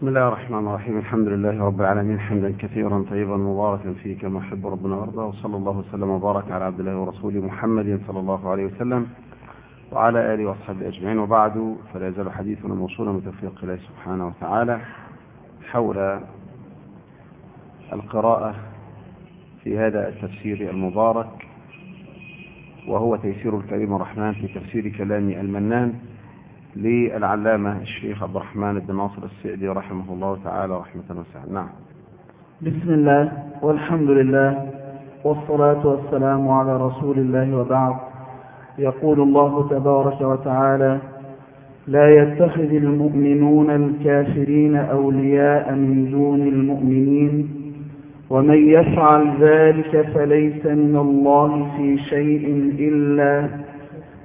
بسم الله الرحمن الرحيم. الحمد لله رب العالمين. حمدا كثيرا طيبا مباركا فيه كما يحب ربنا ويرضى وصلى الله وسلم وبارك على عبد الله ورسوله محمد صلى الله عليه وسلم وعلى آله وأصحابه أجمعين. وبعد فلا يزال حديثنا موصولا بتوفيق الله سبحانه وتعالى حول القراءة في هذا التفسير المبارك وهو تيسير الكريم الرحمن في تفسير كلام المنان. للعلامة الشيخ عبد الرحمن بن ناصر السعدي رحمه الله تعالى رحمة واسعة. نعم. بسم الله والحمد لله والصلاة والسلام على رسول الله وبعد. يقول الله تبارك وتعالى لا يتخذ المؤمنون الكافرين أولياء من دون المؤمنين ومن يفعل ذلك فليس من الله في شيء إلا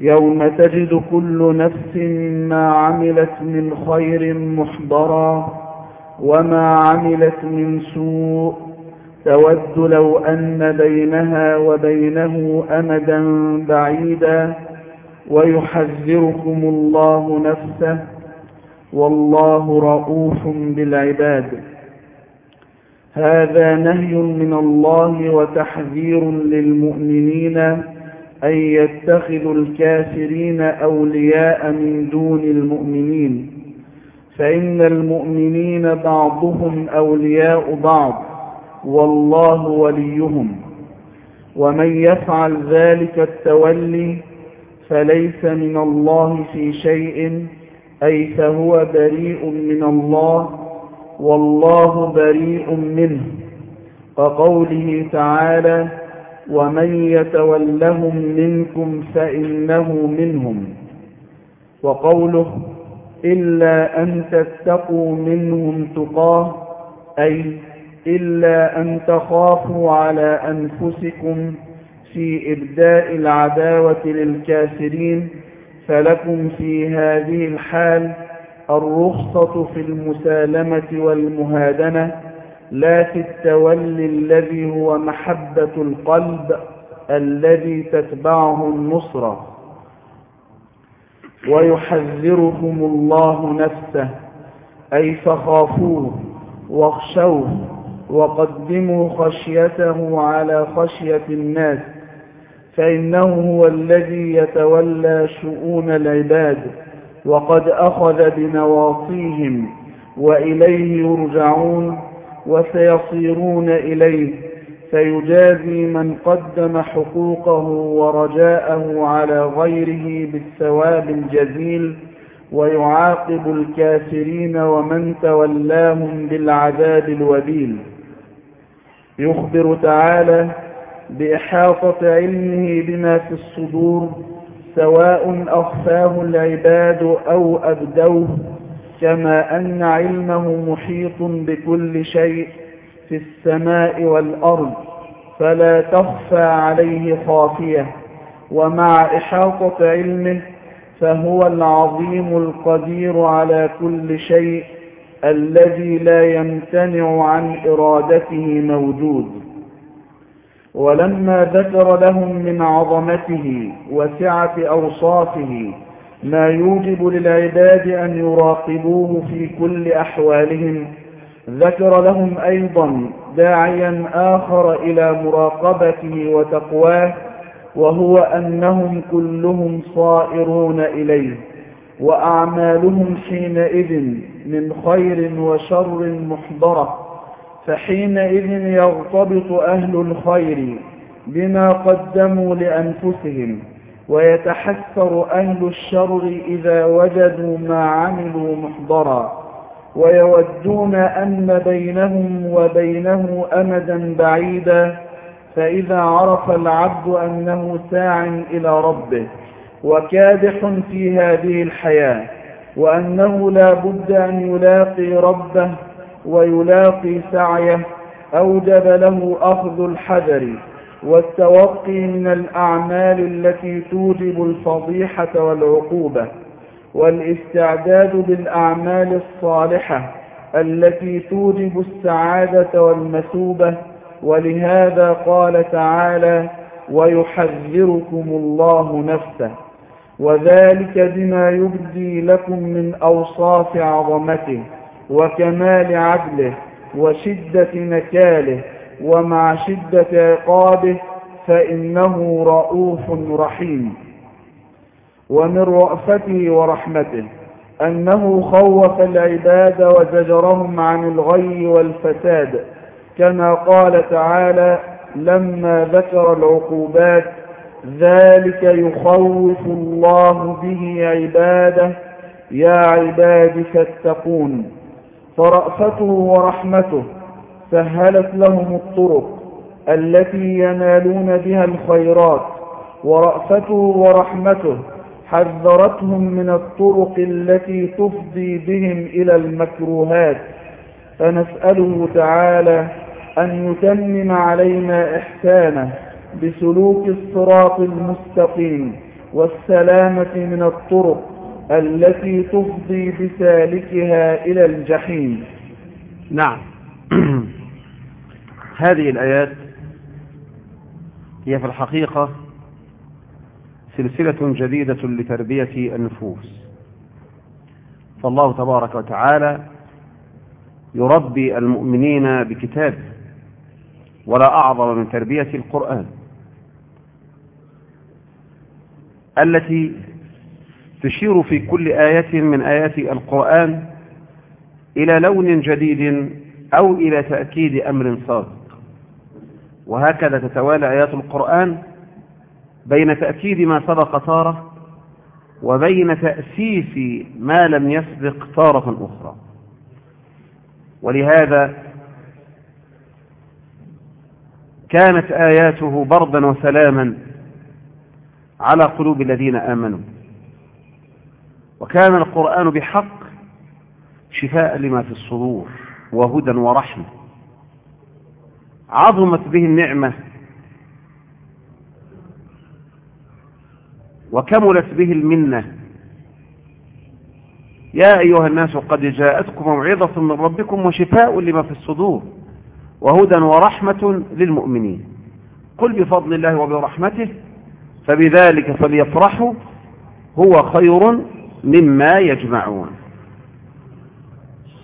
يوم تجد كل نفس ما عملت من خير محضرا وما عملت من سوء تود لو أن بينها وبينه أمدا بعيدا ويحذركم الله نفسه والله رؤوف بالعباد. هذا نهي من الله وتحذير للمؤمنين أن يتخذوا الكافرين أولياء من دون المؤمنين. فإن المؤمنين بعضهم أولياء بعض والله وليهم. ومن يفعل ذلك التولي فليس من الله في شيء أي فهو بريء من الله والله بريء منه. وقوله تعالى ومن يتولهم منكم فإنه منهم. وقوله إلا أن تتقوا منهم تقاه أي إلا أن تخافوا على أنفسكم في إبداء العداوة للكافرين فلكم في هذه الحال الرخصة في المسالمة والمهادنة. لا في التولي الذي هو محبة القلب الذي تتبعه النصرة ويحذركم الله نفسه أي فخافوه واخشوه وقدموا خشيته على خشية الناس فإنه هو الذي يتولى شؤون العباد وقد أخذ بنواصيهم وإليه يرجعون. وسيصيرون إليه. فيجازي من قدم حقوقه ورجاءه على غيره بالثواب الجزيل ويعاقب الكافرين ومن تولاهم بالعذاب الوبيل. يخبر تعالى بإحاطة علمه بما في الصدور سواء أخفاه العباد أو أبدوه كما أن علمه محيط بكل شيء في السماء والأرض فلا تخفى عليه خافية. ومع إحاطة علمه فهو العظيم القدير على كل شيء الذي لا يمتنع عن إرادته موجود. ولما ذكر لهم من عظمته وسعة أوصافه ما يوجب للعباد أن يراقبوه في كل أحوالهم. ذكر لهم أيضا داعيا آخر إلى مراقبته وتقواه وهو أنهم كلهم صائرون إليه وأعمالهم حينئذ من خير وشر محضرة. فحينئذ يغتبط أهل الخير بما قدموا لأنفسهم. ويتحسر أهل الشر إذا وجدوا ما عملوا محضرا ويودون أن بينهم وبينه أمدا بعيدا فإذا عرف العبد أنه ساع إلى ربه وكادح في هذه الحياة وأنه لا بد أن يلاقي ربه ويلاقي سعيه أوجب له أخذ الحذر والتوقي من الأعمال التي توجب الفضيحة والعقوبة والاستعداد بالأعمال الصالحة التي توجب السعادة والمثوبة. ولهذا قال تعالى ويحذركم الله نفسه وذلك بما يبدي لكم من أوصاف عظمته وكمال عدله وشدة نكاله ومع شدة عقابه فإنه رؤوف رحيم. ومن رأفته ورحمته أنه خوف العباد وزجرهم عن الغي والفساد كما قال تعالى لما ذكر العقوبات ذلك يخوف الله به عباده يا عباد فاتقون فرأفته ورحمته سهلت لهم الطرق التي ينالون بها الخيرات ورأفته ورحمته حذرتهم من الطرق التي تفضي بهم إلى المكروهات. فنسأله تعالى أن يتمم علينا إحسانه بسلوك الصراط المستقيم والسلامة من الطرق التي تفضي بسالكها إلى الجحيم. نعم. هذه الآيات هي في الحقيقة سلسلة جديدة لتربية النفوس. فالله تبارك وتعالى يربي المؤمنين بكتابه ولا أعظم من تربية القرآن التي تشير في كل آية من آيات القرآن إلى لون جديد أو إلى تأكيد أمر صادق. وهكذا تتوالى آيات القرآن بين تأكيد ما سبق تارة وبين تأسيس ما لم يسبق تارة أخرى. ولهذا كانت آياته بردا وسلاما على قلوب الذين آمنوا. وكان القرآن بحق شفاء لما في الصدور وهدى ورحمة. عظمت به النعمة وكملت به المنة. يا أيها الناس قد جاءتكم موعظة من ربكم وشفاء لما في الصدور وهدى ورحمة للمؤمنين. قل بفضل الله وبرحمته فبذلك فليفرحوا هو خير مما يجمعون.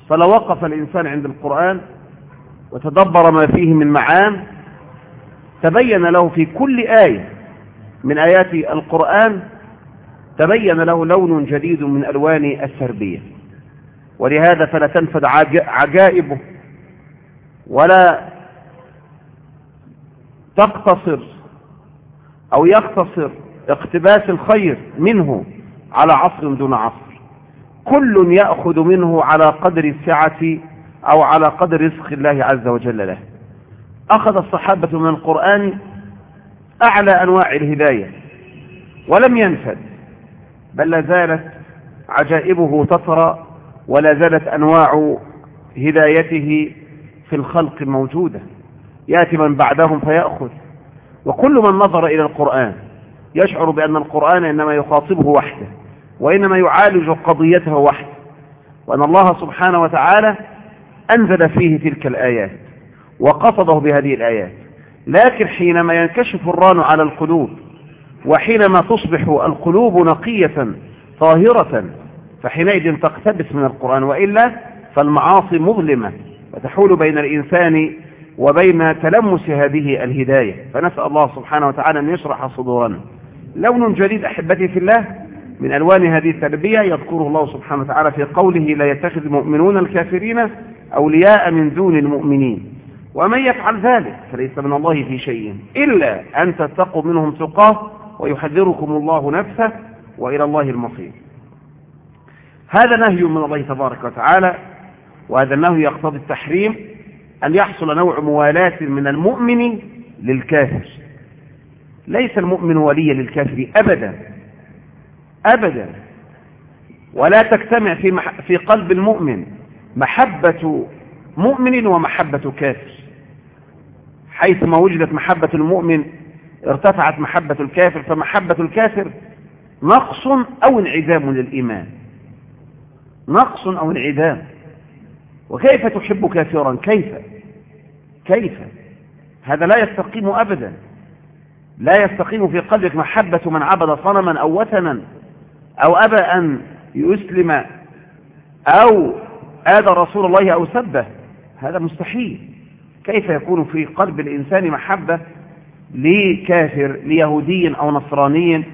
فلو وقف الإنسان عند القرآن وتدبر ما فيه من معان تبين له في كل آية من آيات القرآن تبين له لون جديد من ألوان التربية. ولهذا فلا تنفد عجائبه ولا تقتصر أو يقتصر اقتباس الخير منه على عصر دون عصر. كل يأخذ منه على قدر السعة أو على قدر رزق الله عز وجل له. أخذ الصحابة من القرآن أعلى أنواع الهداية ولم ينفد بل لا زالت عجائبه تطرى ولا زالت أنواع هدايته في الخلق موجودة. يأتي من بعدهم فيأخذ. وكل من نظر إلى القرآن يشعر بأن القرآن إنما يخاطبه وحده وإنما يعالج قضيته وحده وأن الله سبحانه وتعالى أنزل فيه تلك الآيات وقصده بهذه الآيات. لكن حينما ينكشف الران على القلوب وحينما تصبح القلوب نقية طاهرة فحينئذ تقتبس من القرآن. وإلا فالمعاصي مظلمة وتحول بين الإنسان وبين تلمس هذه الهداية. فنسأل الله سبحانه وتعالى أن يشرح صدورنا. لون جديد أحبتي في الله من ألوان هذه التربية يذكره الله سبحانه وتعالى في قوله لا يتخذ المؤمنون الكافرين أولياء من دون المؤمنين. ومن يفعل ذلك فليس من الله في شيء إلا أن تتقوا منهم تقاه ويحذركم الله نفسه وإلى الله المصير. هذا نهي من الله تبارك وتعالى وهذا النهي يقتضي التحريم أن يحصل نوع موالاة من المؤمن للكافر. ليس المؤمن وليا للكافر أبدا أبدا. ولا تجتمع في. في قلب المؤمن محبة مؤمن ومحبة كافر. حيثما وجدت محبة المؤمن ارتفعت محبة الكافر فمحبة الكافر نقص أو انعدام للإيمان. نقص أو انعدام. وكيف تحب كافرا؟ كيف؟ كيف؟ هذا لا يستقيم أبدا. لا يستقيم في قلبك محبة من عبد صنما أو وثنا أو أبى أن يسلم أو آذى رسول الله أو سبه؟ هذا مستحيل. كيف يكون في قلب الإنسان محبة لكافر ليهودي أو نصراني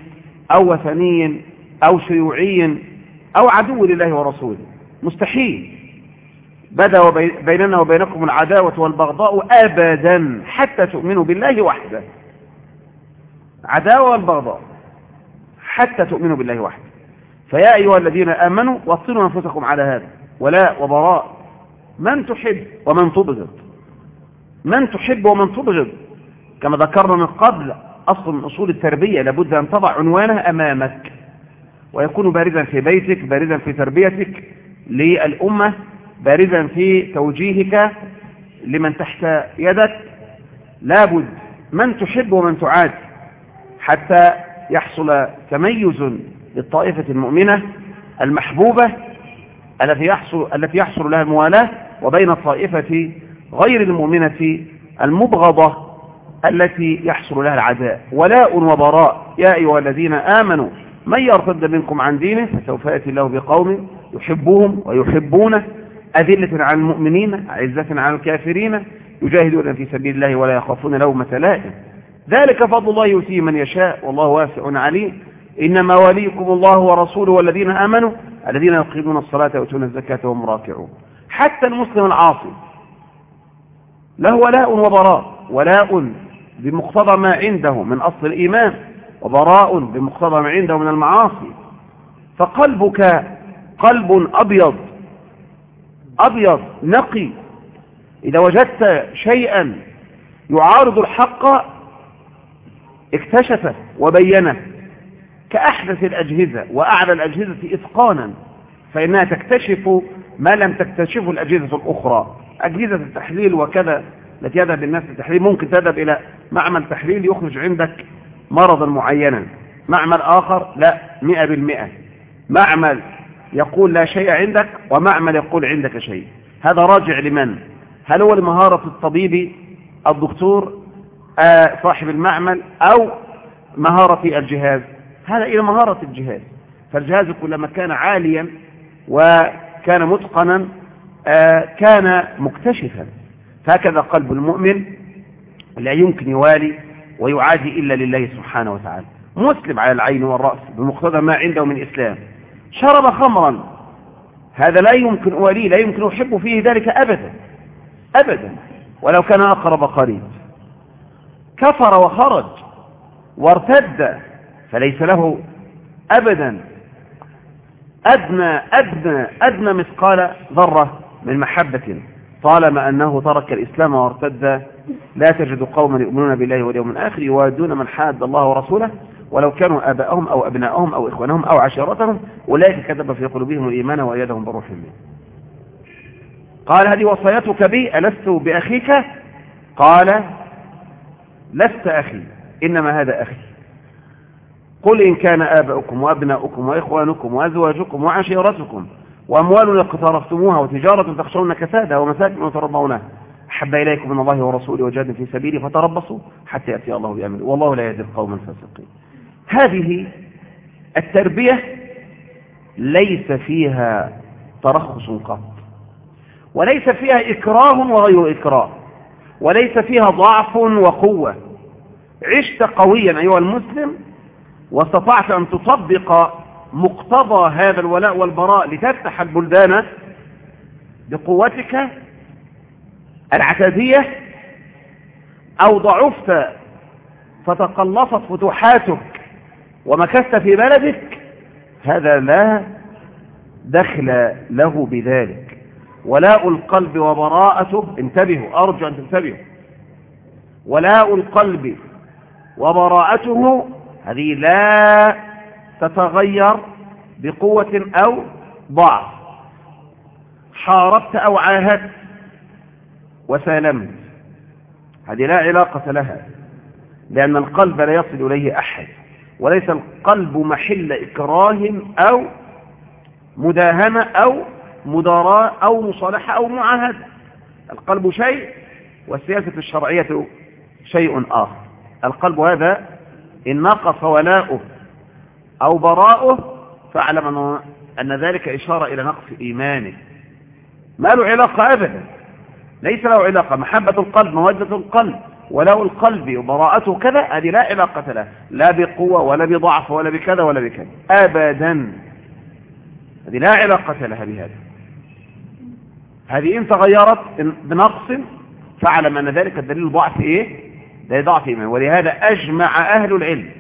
أو وثني أو شيوعي أو عدو لله ورسوله؟ مستحيل. بدا بيننا وبينكم العداوة والبغضاء أبدا حتى تؤمنوا بالله وحده. عداوة والبغضاء حتى تؤمنوا بالله وحده. فيا أيها الذين آمنوا وصلوا أنفسكم على هذا. ولاء وبراء. من تحب ومن تبغض. من تحب ومن تبغض. كما ذكرنا من قبل أصل من أصول التربية لابد أن تضع عنوانها أمامك. ويكون بارزا في بيتك بارزا في تربيتك للأمة بارزا في توجيهك لمن تحت يدك. لابد من تحب ومن تعاد حتى يحصل تميز للطائفة المؤمنة المحبوبة التي يحصل, التي يحصل لها الموالاة وبين الطائفة غير المؤمنة المبغضة التي يحصل لها العداء. ولاء وبراء. يا أيها الذين آمنوا من يرتد منكم عن دينه فسوف يأتي الله بقوم يحبهم ويحبونه. أذلة على المؤمنين عزة على الكافرين يجاهدون في سبيل الله ولا يخافون لومة لائم. ذلك فضل الله يؤتيه من يشاء والله واسع عليم. إنما وليكم الله ورسوله والذين آمنوا الذين يقيمون الصلاة ويؤتون الزكاة وهم راكعون. حتى المسلم العاصي له ولاء وبراء ولاء بمقتضى ما عنده من أصل الإيمان وبراء بمقتضى ما عنده من المعاصي. فقلبك قلب أبيض أبيض نقي. إذا وجدت شيئا يعارض الحق اكتشفه وبينه. كأحدث الأجهزة وأعلى الأجهزة إتقانا فإنها تكتشف ما لم تكتشفه الأجهزة الأخرى. أجهزة التحليل وكذا التي يذهب الناس للتحليل ممكن تذهب إلى معمل تحليل يخرج عندك مرضا معينا. معمل آخر لا مئة بالمئة. معمل يقول لا شيء عندك ومعمل يقول عندك شيء. هذا راجع لمن؟ هل هو لمهارة الطبيب الدكتور آه صاحب المعمل أو مهارة الجهاز؟ هذا إلى مهارة الجهاز فالجهاز كلما كان عاليا وكان متقنا آه كان مكتشفا. فهكذا قلب المؤمن لا يمكن يوالي ويعادي إلا لله سبحانه وتعالى. مسلم على العين والرأس بمقتضى ما عنده من إسلام. شرب خمرا. هذا لا يمكن أوليه لا يمكن أحب فيه ذلك أبدا. أبدا. ولو كان أقرب قريب. كفر وخرج وارتد. فليس له أبدا. أدنى أدنى أدنى مثقال ذرة من محبة طالما أنه ترك الإسلام وارتد. لا تجد قوما يؤمنون بالله واليوم الآخر يوادون من حاد الله ورسوله ولو كانوا آباءهم أو أبناءهم أو إخوانهم أو عشيرتهم أولئك كتب في قلوبهم الإيمان وأيدهم بروح منه. قال هذه وصيتك بي ألست بأخيك؟ قال لست أخي إنما هذا أخي. قل إن كان آباؤكم وأبناؤكم وإخوانكم وأزواجكم وعشيرتكم وأموال اقترفتموها وتجارة تخشون كسادها ومساكن ترضونها. أحب إليكم من الله ورسوله وجاد في سبيله فتربصوا حتى يأتي الله بأمره. والله لا يهدي القوم الفاسقين. هذه التربية ليس فيها ترخص قط. وليس فيها إكراه وغير إكراه. وليس فيها ضعف وقوة. عشت قويا أيها المسلم واستطعت أن تطبق مقتضى هذا الولاء والبراء لتفتح البلدان بقوتك العتادية أو ضعفت فتقلصت فتوحاتك ومكثت في بلدك هذا لا دخل له بذلك. ولاء القلب وبراءته انتبهوا أرجو أن تنتبهوا. ولاء القلب وبراءته هذه لا تتغير بقوة أو ضعف. حاربت أو عاهدت وسالمت هذه لا علاقة لها لأن القلب لا يصل إليه أحد وليس القلب محل إكراه أو مداهنة أو مداراة أو مصالحة أو معاهدة. القلب شيء والسياسة الشرعية شيء آخر. القلب هذا إن نقص ولاؤه أو براؤه فاعلم أن ذلك إشارة إلى نقص إيمانه. ما له علاقة أبدا. ليس له علاقة. محبة القلب مودة القلب. ولاء القلب وبراءته كذا هذه لا علاقة له لا بقوة ولا بضعف ولا بكذا ولا بكذا. أبدا. هذه لا علاقة لها بهذا. هذه إن تغيرت بنقص فاعلم أن ذلك الدليل ضعف إيه؟ ده ضعف إيمان ولهذا أجمع أهل العلم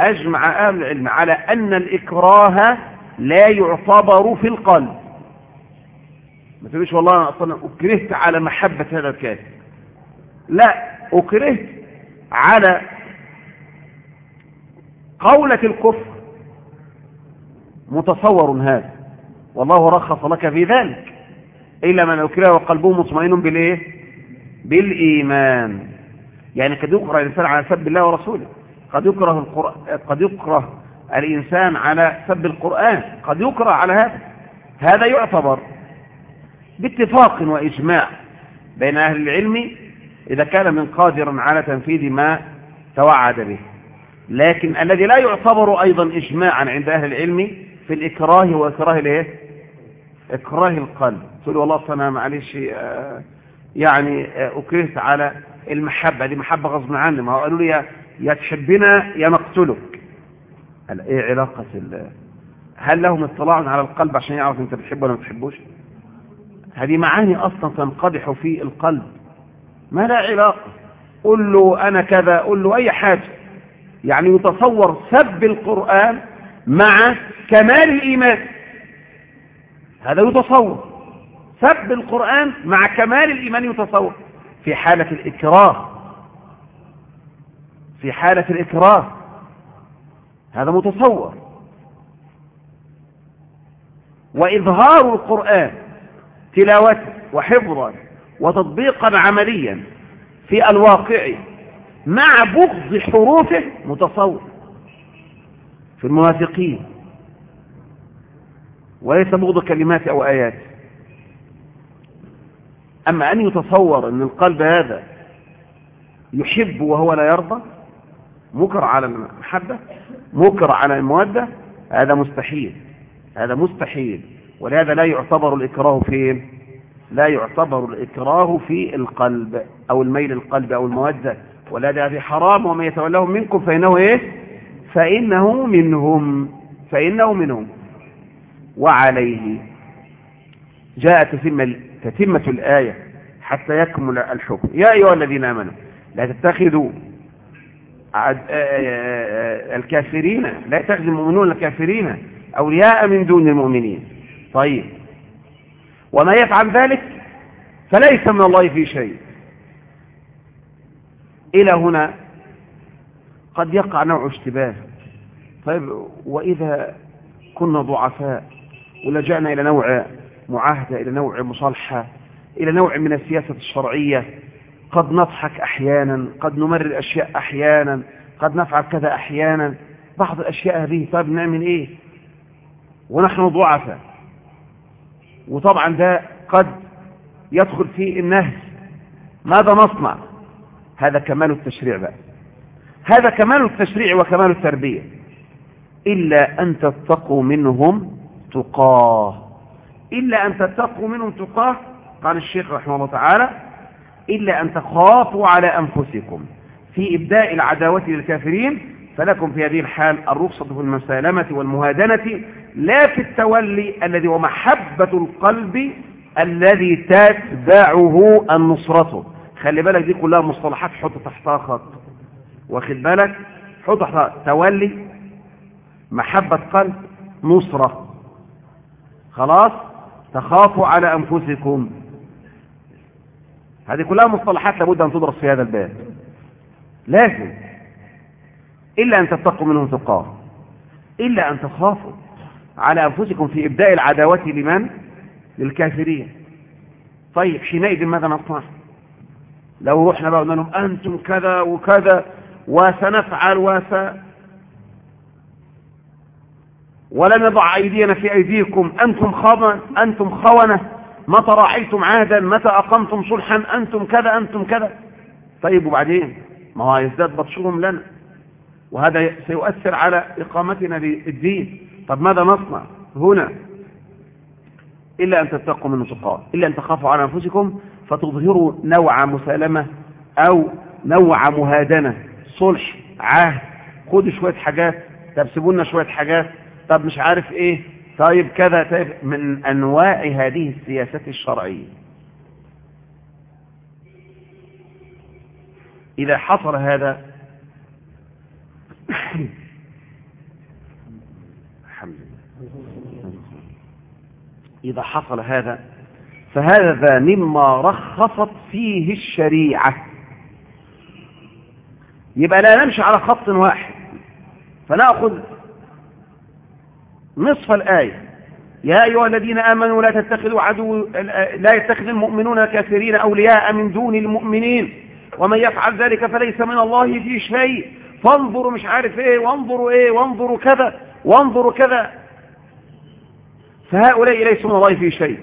أجمع أهل العلم على أن الإكراه لا يعتبر في القلب. ما تقولش والله أنا أصلا أكرهت على محبة هذا الكاتب. لا أكرهت على قولة الكفر. متصور هذا. والله رخص لك في ذلك. إلا من أكره وقلبه مطمئن بالإيه؟ بالإيمان. يعني قد يكره الإنسان على سب الله ورسوله. قد يكره القرآن قد يكره الإنسان على سب القرآن. قد يكره على هذا. هذا يعتبر باتفاق وإجماع بين أهل العلم إذا كان من قادر على تنفيذ ما توعد به. لكن الذي لا يعتبر أيضا إجماعا عند أهل العلم في الإكراه وإكراه الايه إكراه القلب. تقول والله أنا معلش آه، يعني آه، أكرهت على المحبة. دي محبة غصب عني. ما هو؟ قالوا لي يا تحبنا يا نقتلك. هل إيه علاقة هل لهم اطلاع على القلب عشان يعرف أنت بتحبه ولا ما بتحبوش؟ هذه معاني أصلا تنقدح في القلب. ما لا علاقة. قل له أنا كذا قل له أي حاجة. يعني يتصور سب القرآن مع كمال الإيمان. هذا يتصور. سب القرآن مع كمال الإيمان يتصور في حالة الإكراه. في حالة الإكراه. هذا متصور وإظهار القرآن تلاوة وحفظا وتطبيقا عمليا في الواقع مع بغض حروفه متصور في المنافقين وليس بغض كلمات أو آيات. أما أن يتصور أن القلب هذا يحب وهو لا يرضى مكر على المحبة مكر على المودة هذا مستحيل هذا مستحيل. ولهذا لا يعتبر الإكراه فين لا يعتبر الإكراه في القلب أو الميل القلب أو المودة. ولهذا هذه حرام ومن يتولهم منكم فإنه إيه؟ فإنه منهم فإنه منهم. وعليه جاء تتمة, تتمة الآية حتى يكمل الحكم. يا أيها الذين آمنوا لا تتخذوا الكافرين لا يتخذ المؤمنون الكافرين أولياء من دون المؤمنين. طيب. وما يفعل ذلك؟ فليس من الله في شيء. إلى هنا قد يقع نوع اشتباه. طيب وإذا كنا ضعفاء ولجأنا إلى نوع معاهدة إلى نوع مصالحة إلى نوع من السياسة الشرعية. قد نضحك أحيانا قد نمرر أشياء أحيانا قد نفعل كذا أحيانا. بعض الأشياء هذه طيب نعمل إيه؟ ونحن ضعفاء. وطبعا ده قد يدخل فيه النهي ماذا نصنع؟ هذا كمال التشريع بقى. هذا كمال التشريع وكمال التربية. إلا أن تتقوا منهم تقاه. إلا أن تتقوا منهم تقاه قال الشيخ رحمه الله تعالى إلا أن تخافوا على أنفسكم في إبداء العداوة للكافرين فلكم في هذه الحال الرخصة في المسالمة والمهادنة لا في التولي الذي هو محبة القلب الذي تتبعه النصرة. خلي بالك دي كلها مصطلحات حط تحتها خط. واخد بالك؟ حط تحتها تولي محبة قلب نصرة. خلاص؟ تخافوا على أنفسكم. هذه كلها مصطلحات لابد أن تدرس في هذا الباب. لازم. إلا أن تتقوا منهم تقاة. إلا أن تخافوا على أنفسكم في إبداء العداوة لمن؟ للكافرين. طيب حينئذ ماذا نصنع؟ لو رحنا بقى قلنا لهم أنتم كذا وكذا وسنفعل وس ولم نضع أيدينا في أيديكم. أنتم خونة أنتم خونة. متى راعيتم عهدا؟ متى أقمتم صلحا؟ أنتم كذا أنتم كذا. طيب وبعدين؟ ما هو يزداد بطشهم لنا. وهذا سيؤثر على إقامتنا للدين. طب ماذا نصنع هنا؟ إلا أن تتقوا من تقاه إلا أن تخافوا على أنفسكم فتظهروا نوع مسالمة أو نوع مهادنة. صلح عهد. خدوا شوية حاجات. طب سيبوا لنا شوية حاجات. طب مش عارف إيه؟ طيب كذا طيب من أنواع هذه السياسات الشرعية. إذا حصل هذا الحمد لله إذا حصل هذا فهذا مما رخصت فيه الشريعة. يبقى لا نمشي على خط واحد. فنأخذ نصف الآية. يا أيها الذين آمنوا لا تتخذوا عدو لا يتخذ المؤمنون الكافرين أولياء من دون المؤمنين. ومن يفعل ذلك فليس من الله في شيء. فانظروا مش عارف إيه وانظروا إيه وانظروا كذا وانظروا كذا. فهؤلاء ليسوا من الله في شيء.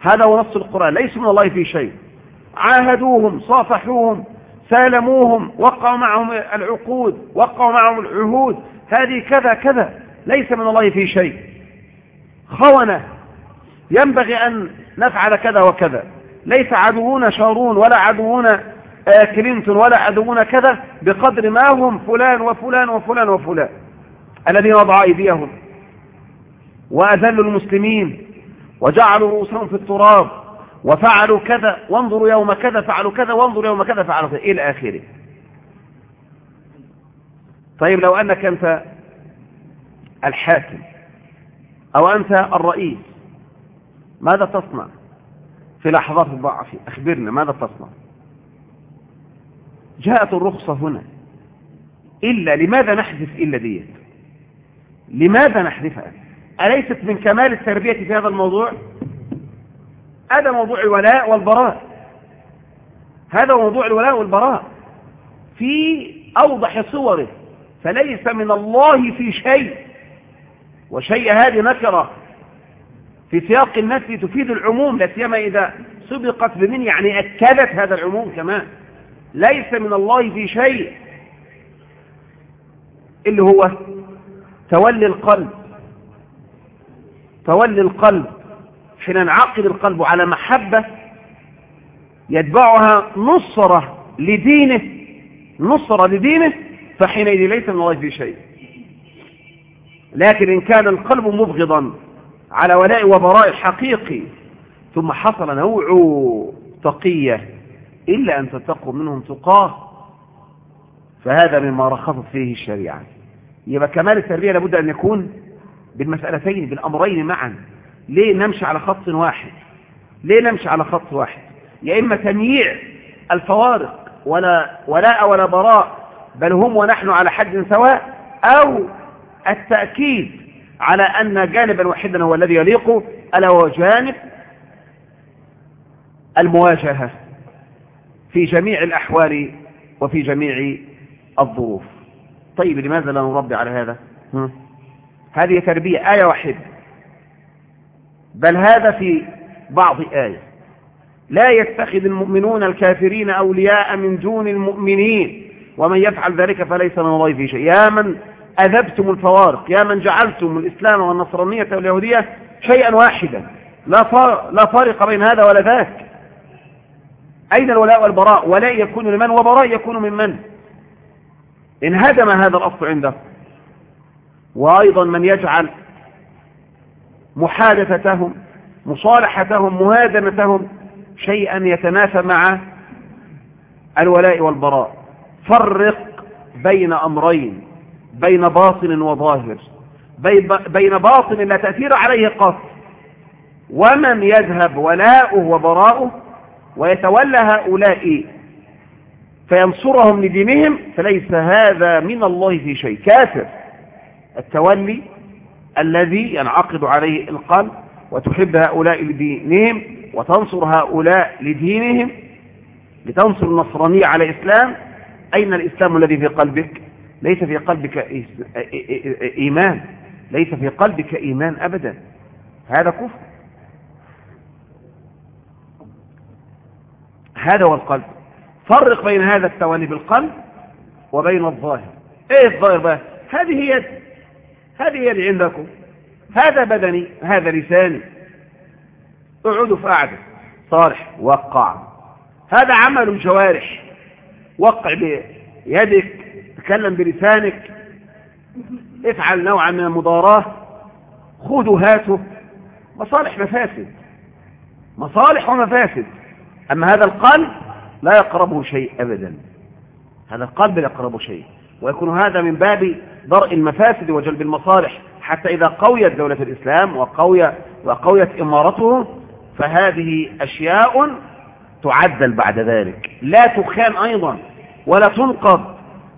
هذا هو نص القرآن ليسوا من الله في شيء. عاهدوهم صافحوهم سالموهم وقعوا معهم العقود وقعوا معهم العهود. هذه كذا كذا. ليس من الله في شيء. خونة. ينبغي أن نفعل كذا وكذا. ليس عدونا شارون ولا عدونا كلينتون ولا عدونا كذا بقدر ما هم فلان وفلان وفلان وفلان. الذين وضعوا أيديهم. وأذلوا المسلمين. وجعلوا رؤوسهم في التراب. وفعلوا كذا وانظروا يوم كذا فعلوا كذا وانظروا يوم كذا فعلوا كذا. إلى آخره. طيب لو أنك أنت الحاكم أو أنت الرئيس ماذا تصنع؟ في لحظات الضعف أخبرنا ماذا تصنع؟ جاءت الرخصة هنا. إلا لماذا نحذف إلا ديت؟ لماذا نحذفها؟ أليست من كمال التربية في هذا الموضوع؟ هذا موضوع الولاء والبراء. هذا موضوع الولاء والبراء. في أوضح صوره فليس من الله في شيء. وشيء هذه نكرة في سياق النفي تفيد العموم لا سيما إذا سبقت بمن يعني أكدت هذا العموم كمان. ليس من الله في شيء اللي هو تولي القلب. تولي القلب. حين ينعقد القلب على محبة يتبعها نصرة لدينه نصرة لدينه فحينئذ ليس من الله في شيء. لكن إن كان القلب مبغضا على ولاء وبراء حقيقي ثم حصل نوع تقية إلا أن تتقوا منهم تقاه فهذا مما رخصت فيه الشريعة. يبقى كمال التربية لابد أن يكون بالمسألتين بالأمرين معا. ليه نمشي على خط واحد؟ ليه نمشي على خط واحد؟ يا إما تمييع الفوارق ولا ولاء ولا براء بل هم ونحن على حد سواء أو التأكيد على أن جانبا واحدا هو الذي يليق ألا هو جانب المواجهة في جميع الأحوال وفي جميع الظروف. طيب لماذا لا نربي على هذا؟ هذه تربية آية واحدة. بل هذا في بعض آية. لا يتخذ المؤمنون الكافرين أولياء من دون المؤمنين ومن يفعل ذلك فليس من الله في شيء. يا من أذبتم الفوارق. يا من جعلتم الإسلام والنصرانية واليهودية شيئا واحدا. لا فارق بين هذا ولا ذاك. أين الولاء والبراء؟ ولاء يكون لمن وبراء يكون من من؟ انهدم هذا الأصل عنده. وأيضا من يجعل محادثتهم مصالحتهم مهادنتهم شيئا يتنافى مع الولاء والبراء. فرق بين أمرين. بين باطن وظاهر. بين باطن لا تأثير عليه قط ومن يذهب ولاؤه وبراؤه ويتولى هؤلاء فينصرهم لدينهم فليس هذا من الله في شيء. كافر التولي الذي ينعقد عليه القلب وتحب هؤلاء لدينهم وتنصر هؤلاء لدينهم. لتنصر النصرانية على إسلام أين الإسلام الذي في قلبك؟ ليس في قلبك إيمان. ليس في قلبك إيمان أبدا. هذا كفر. هذا هو القلب. فرق بين هذا التوالي بالقلب وبين الظاهر. إيه الظاهر بقى؟ هذه يد هذه يد عندكم. هذا بدني هذا لساني. اقعدوا في قعدة. صالح وقع. هذا عمل الجوارح وقع بيدك. تكلم بلسانك. افعل نوعا من المضاراة. خذوا هاتوا مصالح مفاسد. مصالح ومفاسد. أما هذا القلب لا يقربه شيء أبدا. هذا القلب لا يقربه شيء. ويكون هذا من باب درء المفاسد وجلب المصالح. حتى إذا قويت دولة الإسلام وقوي وقويت إمارته فهذه أشياء تعدل بعد ذلك. لا تخان أيضا ولا تنقض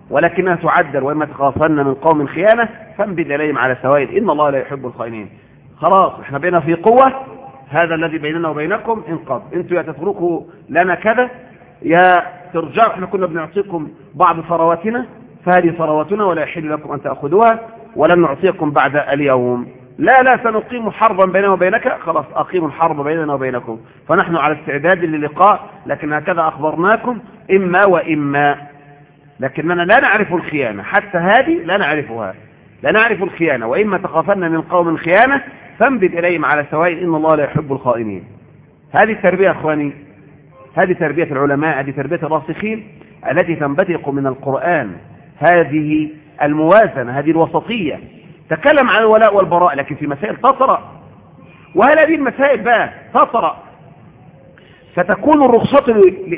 ولكنها تعدل وإما تخافن من قوم خيانة فانبذ إليهم على سوائل. إن الله لا يحب الخائنين. خلاص إحنا بينا في قوة. هذا الذي بيننا وبينكم انقض. أنتوا يا تتركوا لنا كذا يا ترجعوا. إحنا كنا بنعطيكم بعض ثرواتنا فهذه ثرواتنا ولا يحل لكم أن تأخذوها ولن نعطيكم بعد اليوم. لا لا سنقيم حربا بيننا وبينك. خلاص أقيموا الحرب بيننا وبينكم. فنحن على استعداد للقاء لكن هكذا أخبرناكم إما وإما. لكننا لا نعرف الخيانة. حتى هذه لا نعرفها. لا نعرف الخيانة. وإما تخافن من قوم خيانة فانبذ إليهم على سواء. إن الله لا يحب الخائنين. هذه التربية أخواني. هذه تربية العلماء. هذه تربية الراسخين التي تنبثق من القرآن. هذه الموازنة. هذه الوسطية. تكلم عن الولاء والبراء. لكن في مسائل تطرأ. وهل هذه المسائل بقى تطرأ؟ ستكون الرخصة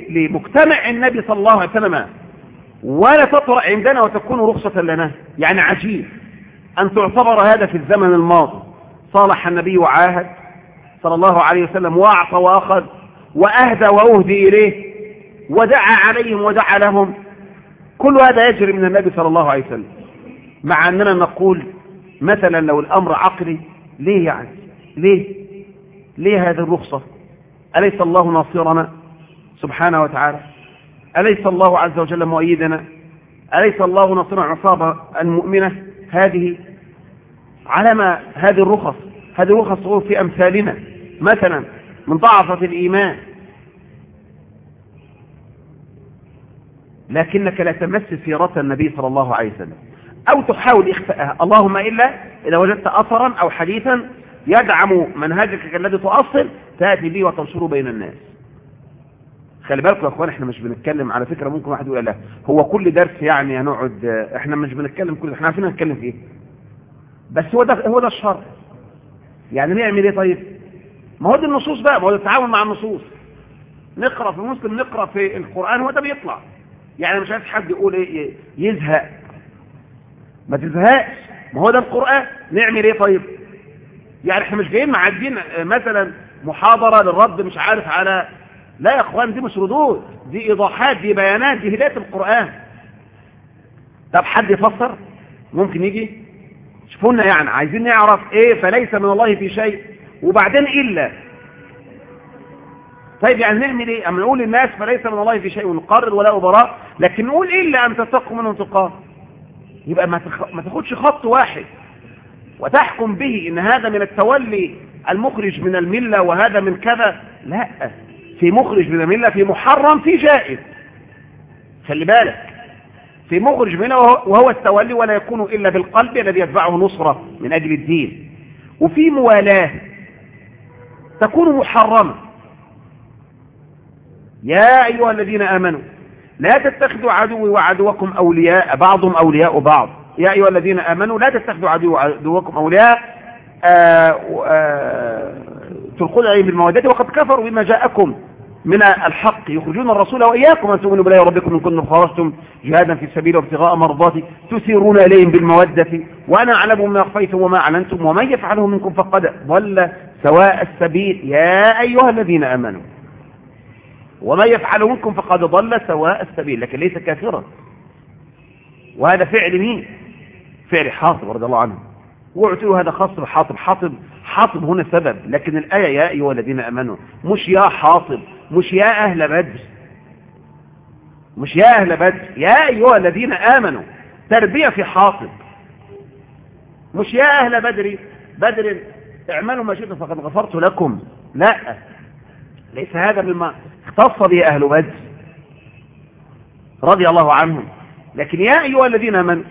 لمجتمع النبي صلى الله عليه وسلم ولا تطرأ عندنا وتكون رخصة لنا. يعني عجيب أن تعتبر هذا في الزمن الماضي. صالح النبي وعاهد صلى الله عليه وسلم وأعطى وأخذ وأهدى وأهدي إليه ودعا عليهم ودعا لهم. كل هذا يجري من النبي صلى الله عليه وسلم. مع أننا نقول مثلا لو الأمر عقلي ليه يعني؟ ليه؟ ليه هذه الرخصة؟ أليس الله ناصرنا؟ سبحانه وتعالى. أليس الله عز وجل مؤيدنا؟ أليس الله ناصرنا عصابة المؤمنة؟ هذه على ما هذه الرخص هذه الرخص في أمثالنا. مثلا من ضعفة الإيمان. لكنك لا تمس سيرة النبي صلى الله عليه وسلم. أو تحاول إخفاءها. اللهم إلا إذا وجدت أثرا أو حديثا يدعم منهجك الذي تؤصل تأتي به وتنشره بين الناس. خلي بالكم يا اخوان إحنا مش بنتكلم على فكرة ممكن واحد يقول لا هو كل درس يعني هنقعد إحنا مش بنتكلم كل إحنا عارفين نتكلم في إيه. بس هو ده هو ده الشر. يعني نعمل إيه طيب؟ ما هو دي النصوص بقى ما هو التعامل مع النصوص. نقرأ في مسلم نقرأ في القرآن هو ده بيطلع. يعني مش عايز حد يقول إيه يزهق. ما تزهقش. ما هو ده القرآن. نعمل إيه طيب؟ يعني إحنا مش جايين معدين مثلا محاضرة للرد مش عارف على لا يا أخوان دي مش ردود دي إيضاحات دي بيانات دي هداية القرآن. طب حد يفسر؟ ممكن يجي؟ شوفونا يعني عايزين نعرف إيه؟ فليس من الله في شيء. وبعدين إلا؟ طيب يعني نعمل إيه؟ اما نقول للناس فليس من الله في شيء ونقرر ولا براء لكن نقول إلا أن تتقوا منهم تقاه يبقى ما ما تاخدش خط واحد. وتحكم به إن هذا من التولي المخرج من الملة وهذا من كذا. لا. في مخرج من الملة في محرم في جائز. خلي بالك. في مخرج منه وهو التولي ولا يكون إلا بالقلب الذي يتبعه نصرة من أجل الدين. وفي موالاة تكون محرمة. يا أيها الذين آمنوا لا تتخذوا عدوي وعدوكم أولياء بعضهم أولياء بعض. يا أيها الذين آمنوا لا تتخذوا عدوي وعدوكم أولياء. تلقون عليهم بالمودة وقد كفروا بما جاءكم. من الحق يخرجون الرسول وإياكم أن تؤمنوا بالله ربكم إن كنتم خرجتم جهادا في سبيل وابتغاء مرضاتي تسيرون إليهم بالمودة وأنا أعلم ما أخفيتم وما أعلنتم ومن يفعله منكم فقد ضل سواء السبيل. يا أيها الذين آمنوا ومن يفعل منكم فقد ضل سواء السبيل لكن ليس كافرا. وهذا فعل مين؟ فعل حاطب رضي الله عنه. له هذا خاص بحاطب حاطب حاطب هنا سبب. لكن الآية يا أيها الذين أمنوا مش يا حاطب مش يا أهل بدر مش يا أهل بدر يا أيها الذين آمنوا تربية في حاطب. مش يا أهل بدر بدر اعملوا ما شئتم فقد غفرت لكم. لا ليس هذا مما اختص به أهل بدر. رضي الله عنهم. لكن يا أيها الذين آمنوا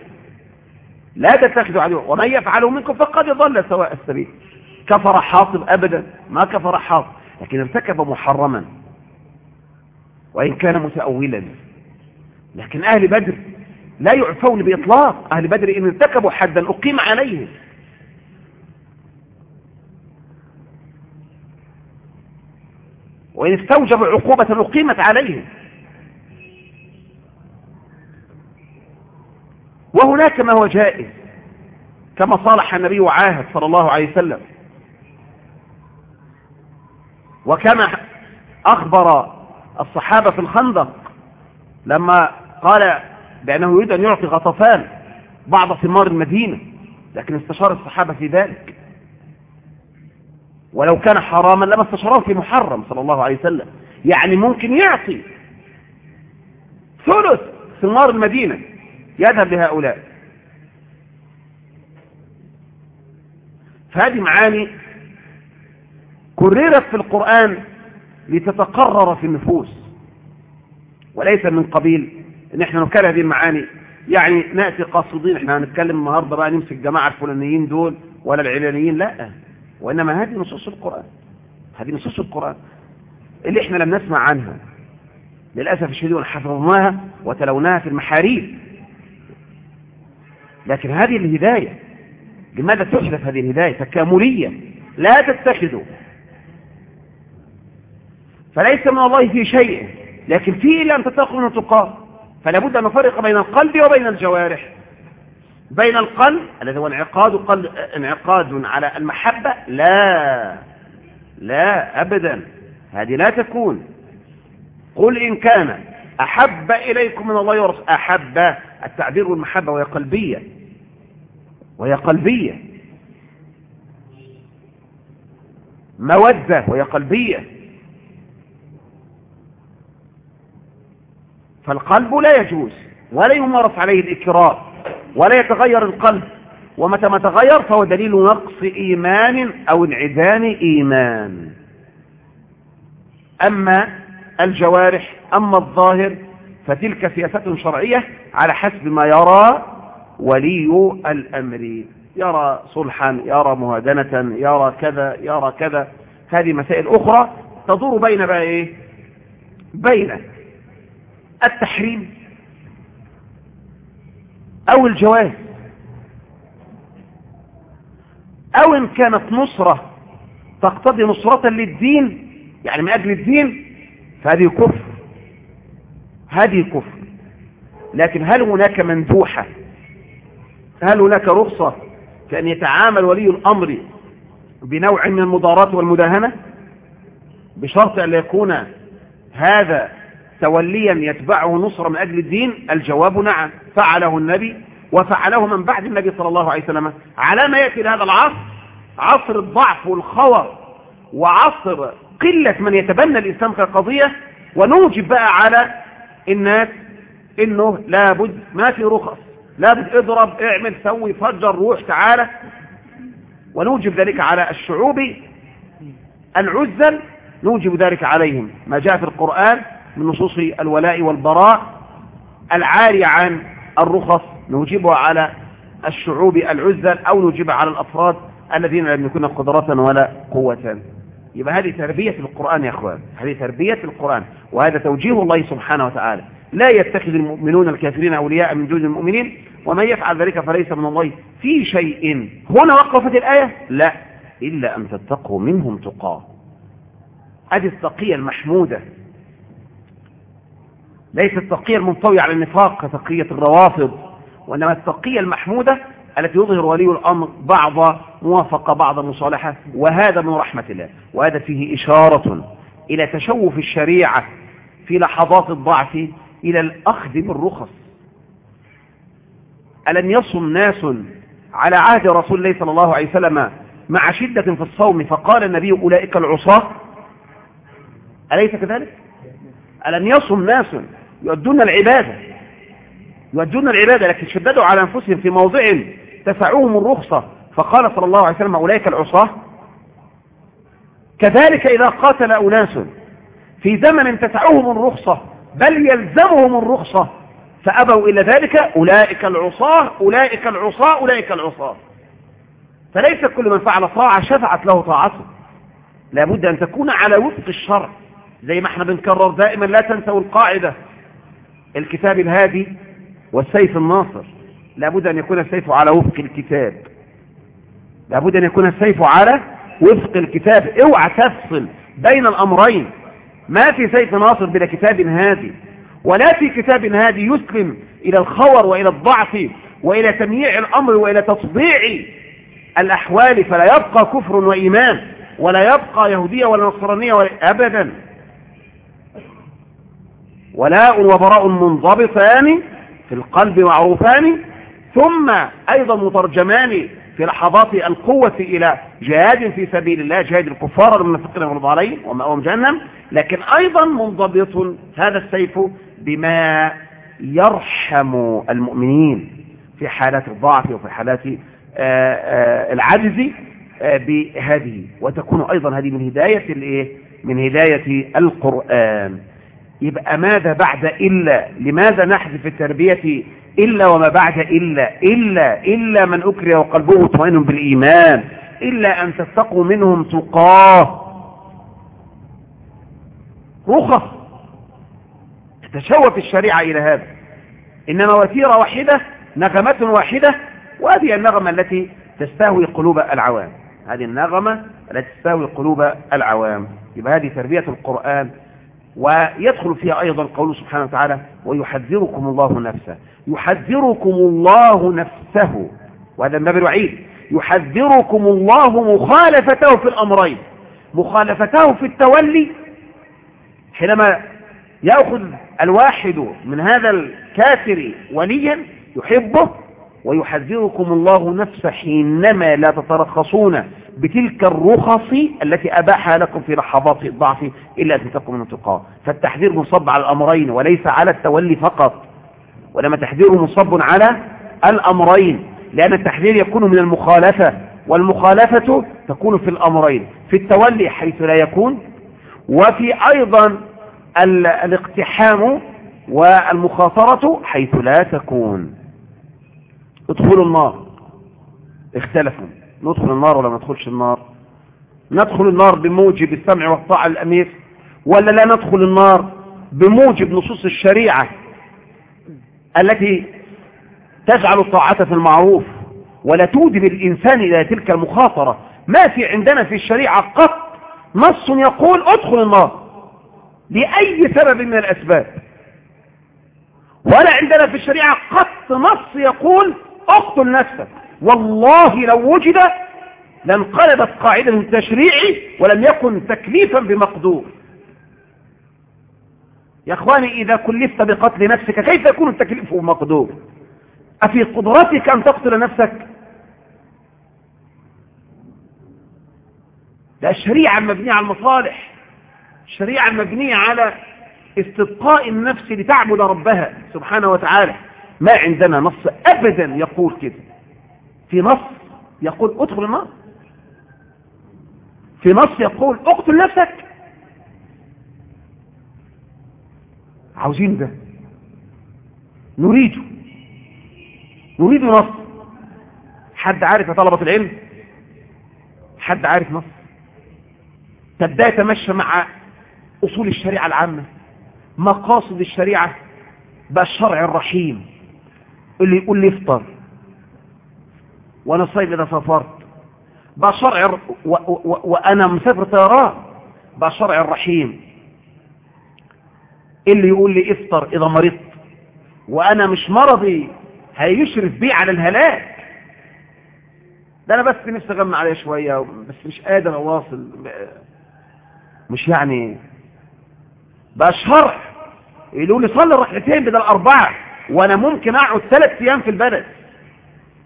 لا تتخذوا عدوا ومن يفعله منكم فقد ضل سواء السبيل. كفر حاطب أبدا ما كفر حاطب لكن ارتكب محرما. وإن كان متأولا. لكن أهل بدر لا يعفون بإطلاق. أهل بدر إن ارتكبوا حدا أقيم عليهم. وإن استوجبوا عقوبة أقيمت عليهم. وهناك ما هو جائز. كما صالح النبي وعاهد صلى الله عليه وسلم. وكما أخبر الصحابة في الخندق لما قال بأنه يريد أن يعطي غطفان بعض ثمار المدينة لكن استشار الصحابة في ذلك. ولو كان حراما لما استشاره في محرم صلى الله عليه وسلم. يعني ممكن يعطي ثلث ثمار المدينة يذهب لهؤلاء. فهذه معاني كررت في القرآن لتتقرر في النفوس. وليس من قبيل إن إحنا نكرر هذه المعاني. يعني نأتي قاصدين إحنا هنتكلم النهارده بقى نمسك الجماعة الفلانيين دول ولا العلانيين لا. وإنما هذه نصوص القرآن. هذه نصوص القرآن. اللي إحنا لم نسمع عنها للأسف الشديد حفظناها وتلوناها في المحاريب. لكن هذه الهداية لماذا تحدث هذه الهداية؟ تكاملية. لا تتخذوا فليس من الله في شيء لكن فيه إلا أن تتقوا من تقاه فلا بد أن نفرق بين القلب وبين الجوارح. بين القلب الذي هو انعقاد قلب انعقاد على المحبة لا لا أبدا. هذه لا تكون. قل إن كان أحب إليكم من الله ورسوله أحب التعبير والمحبة وهي قلبية. وهي قلبية. مودة وهي قلبية. فالقلب لا يجوز ولا يمارس عليه الإكراه ولا يتغير القلب. ومتى ما تغير فهو دليل نقص إيمان أو انعدام إيمان. أما الجوارح أما الظاهر فتلك سياسة شرعية على حسب ما يرى ولي الأمر. يرى صلحا يرى مهادنة يرى كذا يرى كذا. هذه مسائل أخرى تدور بين بقى إيه؟ بين التحريم أو الجواز أو إن كانت نصرة تقتضي نصرة للدين يعني من أجل الدين فهذه كفر هذه كفر. لكن هل هناك مندوحة؟ هل هناك رخصة في أن يتعامل ولي الأمر بنوع من المضارات والمداهنة؟ بشرط أن يكون هذا توليا يتبعه نصرة من أجل الدين؟ الجواب نعم. فعله النبي وفعله من بعد النبي صلى الله عليه وسلم. على ما يأتي لهذا العصر عصر الضعف والخور وعصر قلة من يتبنى الإسلام كقضية. ونوجب بقى على الناس إنه لابد ما في رخص. لابد اضرب اعمل سوي فجر روح تعالى ونوجب ذلك على الشعوب العزل نوجب ذلك عليهم. ما جاء في القرآن من نصوص الولاء والبراء العارية عن الرخص نوجبها على الشعوب العزل أو نوجبها على الأفراد الذين لم يكن قدرة ولا قوة. يبقى هذه تربية القرآن يا أخوان هذه تربية القرآن وهذا توجيه الله سبحانه وتعالى. لا يتخذ المؤمنون الكافرين أولياء من دون المؤمنين ومن يفعل ذلك فليس من الله في شيء. هنا وقفت الآية؟ لا إلا أن تتقوا منهم تقاة. هذه التقية المحمودة. ليست التقية المنطوية على النفاق كتقية الروافض وإنما التقية المحمودة التي يظهر ولي الأمر بعض موافقة بعض مصالحة وهذا من رحمة الله وهذا فيه إشارة إلى تشوف الشريعة في لحظات الضعف إلى الأخذ بالرخص ألم يصم ناس على عهد رسول الله صلى الله عليه وسلم مع شدة في الصوم فقال النبي أولئك العصاة أليس كذلك؟ ألم يصم ناس يؤدون العبادة. يؤدون العبادة لكن شددوا على أنفسهم في موضع تسعوهم الرخصة. فقال صلى الله عليه وسلم أولئك العصاة. كذلك إذا قاتل أناس في زمن تسعهم الرخصة بل يلزمهم الرخصة فأبوا إلى ذلك أولئك العصاة أولئك العصاة أولئك العصاة. فليس كل من فعل طاعة شفعت له طاعته. لابد أن تكون على وفق الشرع. زي ما إحنا بنكرر دائما لا تنسوا القاعدة. الكتاب الهادي والسيف الناصر. لابد أن يكون السيف على وفق الكتاب. لابد أن يكون السيف على وفق الكتاب. اوعى تفصل بين الأمرين. ما في سيف ناصر بلا كتاب هادي ولا في كتاب هادي يسلم إلى الخور وإلى الضعف وإلى تمييع الأمر وإلى تطبيع الأحوال. فلا يبقى كفر وإيمان ولا يبقى يهودية ولا نصرانية ولا أبدا. ولاء وبراء منضبطان في القلب معروفان. ثم أيضا مترجمان في لحظات القوة إلى جهاد في سبيل الله جهاد الكفار المنافقين والمغضوب عليهم ومأوهم جهنم. لكن أيضا منضبط هذا السيف بما يرحم المؤمنين في حالات الضعف وفي حالات العجز بهذه. وتكون أيضا هذه من هداية؟ من هداية القرآن. يبقى ماذا بعد إلا لماذا نحذف التربية إلا وما بعد إلا إلا إلا من أكره وقلبه مطمئن بالإيمان إلا أن تتقوا منهم تقاه. رخص. تتشوف الشريعة إلى هذا. إنما وتيرة واحدة نغمة واحدة وهذه النغمة التي تستهوي قلوب العوام. هذه النغمة التي تستهوي قلوب العوام. يبقى هذه تربية القرآن ويدخل فيها أيضا قوله سبحانه وتعالى ويحذركم الله نفسه. يحذركم الله نفسه. وهذا من باب الوعيد. يحذركم الله مخالفته في الأمرين. مخالفته في التولي حينما يأخذ الواحد من هذا الكافر وليا يحبه ويحذركم الله نفسه حينما لا تترخصون. بتلك الرخص التي أباحها لكم في لحظات الضعف إلا أن تتقوا من تقاه فالتحذير منصب على الأمرين وليس على التولي فقط ولما تحذيره منصب على الأمرين لأن التحذير يكون من المخالفة والمخالفة تكون في الأمرين في التولي حيث لا يكون وفي أيضا الاقتحام والمخاطرة حيث لا تكون. ادخلوا النار. اختلفوا. ندخل النار ولا ما ندخلش النار؟ ندخل النار بموجب السمع والطاعة الأمير ولا لا ندخل النار بموجب نصوص الشريعة التي تجعل الطاعة في المعروف ولا تودب الإنسان إلى تلك المخاطرة؟ ما في عندنا في الشريعة قط نص يقول ادخل النار لأي سبب من الأسباب. ولا عندنا في الشريعة قط نص يقول اقتل نفسك. والله لو وجد لانقلبت قاعدة التشريع ولم يكن تكليفا بمقدور. يا إخواني إذا كلفت بقتل نفسك كيف يكون التكليف بمقدور أفي قدرتك أن تقتل نفسك؟ ده الشريعة مبنية على المصالح الشريعة مبنية على استبقاء النفس لتعبد ربها سبحانه وتعالى. ما عندنا نص ابدا يقول كده. في نص يقول ادخل النار. في نص يقول اقتل نفسك. عاوزين ده. نريده. نريد نص. حد عارف يا طلبة العلم؟ حد عارف نص؟ طب ده يتمشى مع أصول الشريعة العامة. مقاصد الشريعة بقى الشرع الرحيم. اللي يقول لي افطر. وأنا صايم اذا سافرت. بقى شرع و... و... وأنا مسافر طيران بقى شرع الرحيم. اللي يقول لي افطر اذا مرضت وأنا مش مرضي هيشرف بي على الهلاك. ده أنا بس نفسي اغمى عليه شوية بس مش قادر اواصل. مش يعني بقى شرع يقولوا لي صلي ركعتين بدل أربعة وأنا ممكن اقعد ثلاث أيام في البلد.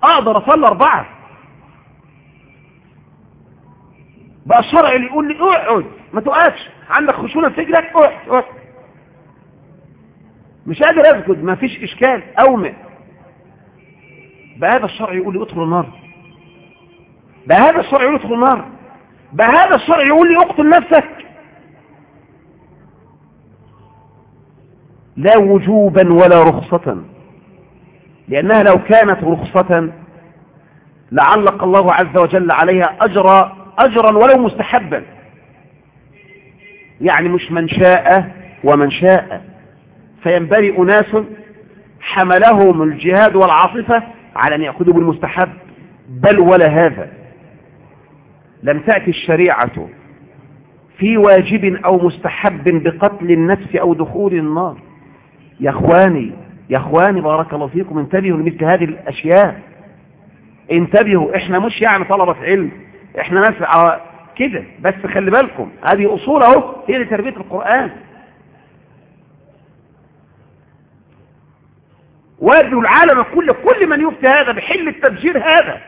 أقدر اصلي أربعة. بقى الشرع اللي يقول لي اقعد ما تقعدش عندك خشونة في رجلك اقعد مش قادر اسجد ما فيش إشكال اومئ بهذا الشرع يقول لي ادخل النار. بهذا الشرع يقول لي ادخل النار. بهذا الشرع يقول لي اقتل نفسك. لا وجوبا ولا رخصة. لأنها لو كانت رخصة لعلق الله عز وجل عليها أجر أجرا ولو مستحبا. يعني مش من شاء ومن شاء. فينبرئ ناس حملهم الجهاد والعاطفة على أن يأخذوا بالمستحب. بل ولا هذا. لم تأتي الشريعة في واجب أو مستحب بقتل النفس أو دخول النار. يا إخواني يا اخواني بارك الله فيكم انتبهوا لمثل هذه الأشياء. انتبهوا إحنا مش يعني طلبة علم إحنا ناس كده. بس خلي بالكم هذه أصول أهو هي لتربية القرآن. وادوا العالم كل كل من يفتي هذا بحل التفجير هذا.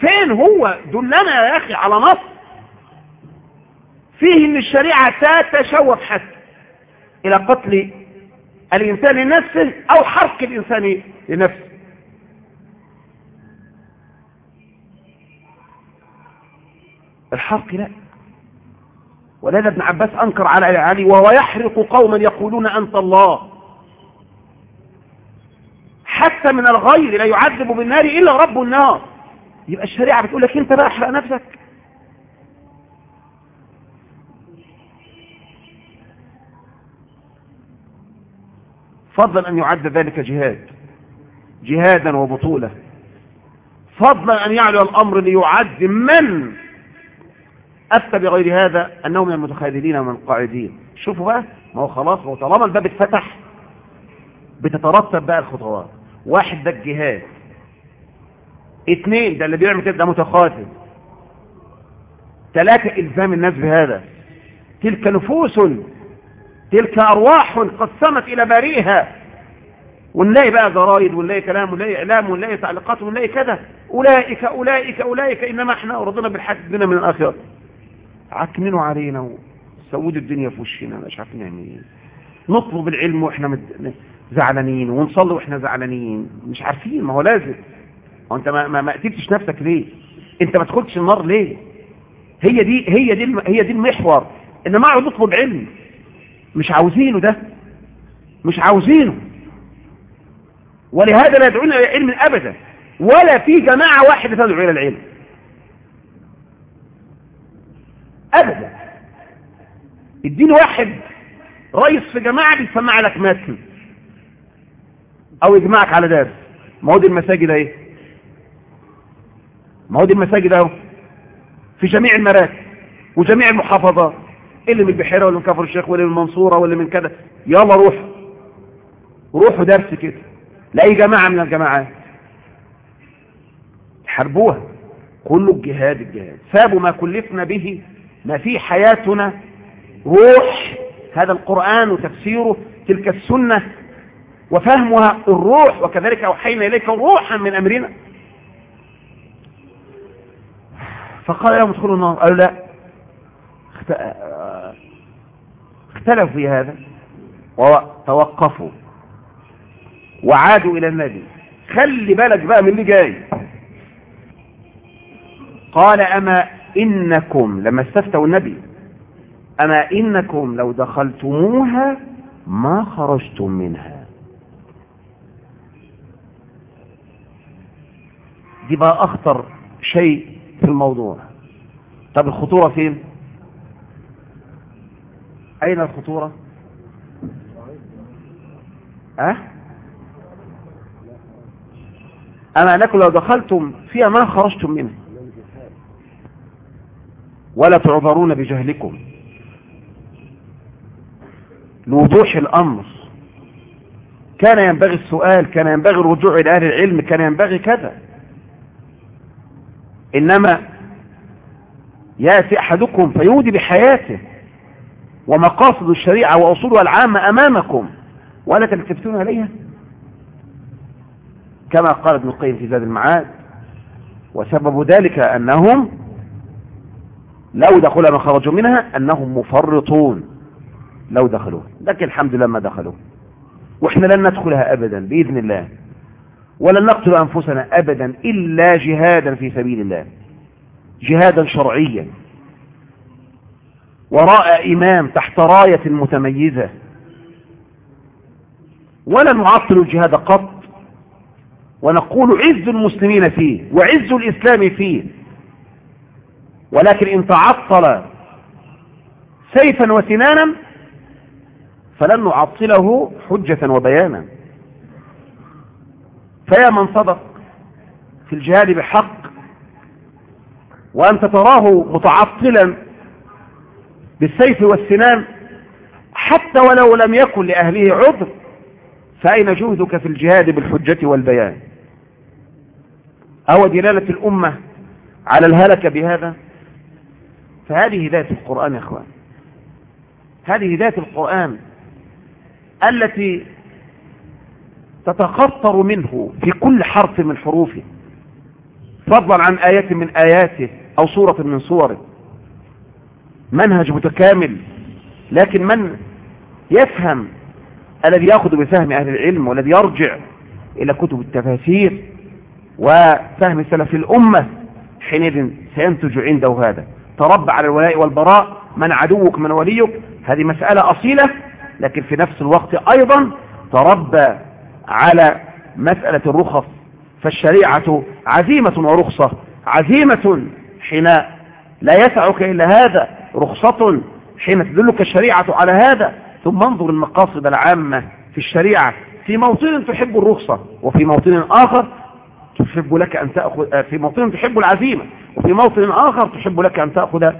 فين هو؟ دلنا يا أخي على نص فيه إن الشريعة تتشوف حتى إلى قتل الإنسان لنفسه أو حرق الإنسان لنفسه. الحرق لا. ولذا ابن عباس أنكر على علي وهو يحرق قوما يقولون أنت الله. حتى من الغير لا يعذب بالنار إلا رب النار. يبقى الشريعة بتقول لك أنت بقى احرق نفسك. فضلا أن يعد ذلك جهاد جهادا وبطولة. فضلا أن يعلو الأمر ليعد من؟ أفتى بغير هذا أنه من المتخاذلين ومن القاعدين. شوفوا بقى ما هو خلاص هو طالما الباب اتفتح بتترتب بقى الخطوات. واحد ده الجهاد. اثنين ده اللي بيعمل كده ده متخاذل. ثلاثة إلزام الناس بهذا. تلك نفوس تلك أرواح قسمت إلى باريها ونلاقي بقى جرايد ونلاقي كلام ونلاقي إعلام ونلاقي تعليقات ونلاقي كذا. أولئك أولئك أولئك إنما إحنا رضينا بالحج بنا من الآخرة. عكننوا علينا وسودوا الدنيا في وشنا مش عارفين نعمل إيه. نطلب العلم وإحنا مد... زعلانين ونصلي وإحنا زعلانين. مش عارفين ما هو لازم. هو أنت ما ما, ما قتلتش نفسك ليه؟ أنت ما تدخلش النار ليه؟ هي دي هي دي. هي دي المحور. إنما اقعد نطلب علم. مش عاوزينه ده. مش عاوزينه. ولهذا لا يدعون إلى العلم ابدا. ولا في جماعة واحدة تدعو إلى العلم. ابدا. اديني واحد رئيس في جماعة بيسمع لك متن أو يجمعك على درس. ما هو دي المساجد اهي ما هو دي المساجد أهو. في جميع المراكز. وجميع المحافظات. اللي من البحيره واللي من كفر الشيخ واللي من المنصوره واللي من كذا. يلا روحوا روحوا درس كده. لأي جماعة من الجماعات. حاربوها. كله الجهاد الجهاد. سابوا ما كلفنا به ما في حياتنا. روح. هذا القرآن وتفسيره تلك السنة. وفهمها الروح. وكذلك أوحينا إليك روحا من أمرنا. فقال لهم ادخلوا النار. قالوا لا. اختلفوا في هذا وتوقفوا وعادوا إلى النبي. خلي بالك بقى من اللي جاي. قال أما إنكم لما استفتوا النبي أما إنكم لو دخلتموها ما خرجتم منها. دي بقى أخطر شيء في الموضوع. طب الخطورة فين؟ أين الخطورة؟ أه؟ أما أنكم لو دخلتم فيها ما خرجتم منها ولا تعذرون بجهلكم. لوضوح الأمر. كان ينبغي السؤال كان ينبغي الرجوع إلى أهل العلم كان ينبغي كذا. إنما يأتي أحدكم فيودي بحياته. ومقاصد الشريعة وأصولها العامة أمامكم. ولا تلتفتون عليها. كما قال ابن القيم في زاد المعاد وسبب ذلك أنهم لو دخلوا ما خرجوا منها أنهم مفرطون. لو دخلوا. لكن الحمد لله ما دخلوا. وإحنا لن ندخلها ابدا بإذن الله. ولن نقتل أنفسنا ابدا إلا جهادا في سبيل الله. جهادا شرعيا. وراء إمام تحت راية متميزة. ولا نعطل الجهاد قط ونقول عز المسلمين فيه وعز الإسلام فيه. ولكن إن تعطل سيفا وسنانا فلن نعطله حجة وبيانا. فيا من صدق في الجهاد بحق وأنت تراه متعطلا بالسيف والسنان حتى ولو لم يكن لأهله عذر فأين جهدك في الجهاد بالحجة والبيان؟ أو دلالة الأمة على الهلكة بهذا؟ فهذه هداية القرآن يا أخوان هذه هداية القرآن التي تتخطر منه في كل حرف من حروفه فضلا عن آية من آياته أو صورة من صوره منهج متكامل لكن من يفهم الذي يأخذ بفهم أهل العلم والذي يرجع إلى كتب التفاسير وفهم سلف الأمة حينئذ سينتج عنده هذا. تربى على الولاء والبراء من عدوك من وليك هذه مسألة أصيلة لكن في نفس الوقت أيضا تربى على مسألة الرخص. فالشريعة عزيمة ورخصة عزيمة حين لا يسعك إلا هذا. رخصة حين تدلك الشريعة على هذا. ثم انظر المقاصد العامة في الشريعة. في موطن تحب الرخصة وفي موطن آخر تحب لك أن تأخذ في موطن تحب العزيمة وفي موطن آخر تحب لك أن تأخذ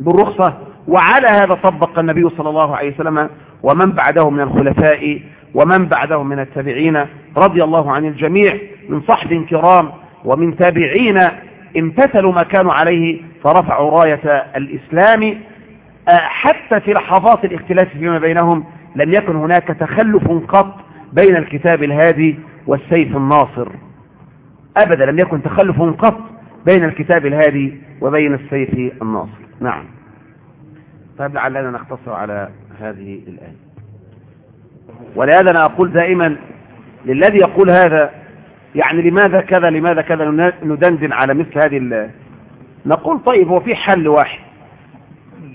بالرخصة. وعلى هذا طبق النبي صلى الله عليه وسلم ومن بعده من الخلفاء ومن بعدهم من التابعين رضي الله عن الجميع من صحب كرام ومن تابعين امتثلوا ما كانوا عليه فرفعوا راية الإسلام. حتى في لحظات الاختلاف فيما بينهم لم يكن هناك تخلف قط بين الكتاب الهادي والسيف الناصر. أبدا لم يكن تخلف قط بين الكتاب الهادي وبين السيف الناصر. نعم. طيب لعلنا نختصر على هذه الآية. ولهذا أنا أقول دائما للذي يقول هذا يعني لماذا كذا لماذا كذا ندندن على مثل هذه نقول طيب هو في حل واحد.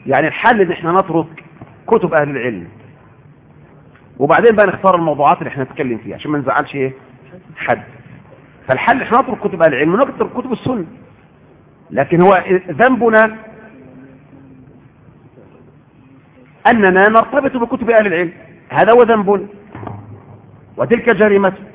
يعني الحل إن إحنا نترك كتب أهل العلم. وبعدين بقى نختار الموضوعات اللي إحنا نتكلم فيها عشان ما نزعلش إيه؟ حد. فالحل إحنا نترك كتب أهل العلم ونترك كتب السنة. لكن هو ذنبنا أننا نرتبط بكتب أهل العلم. هذا هو ذنبنا. وتلك جريمته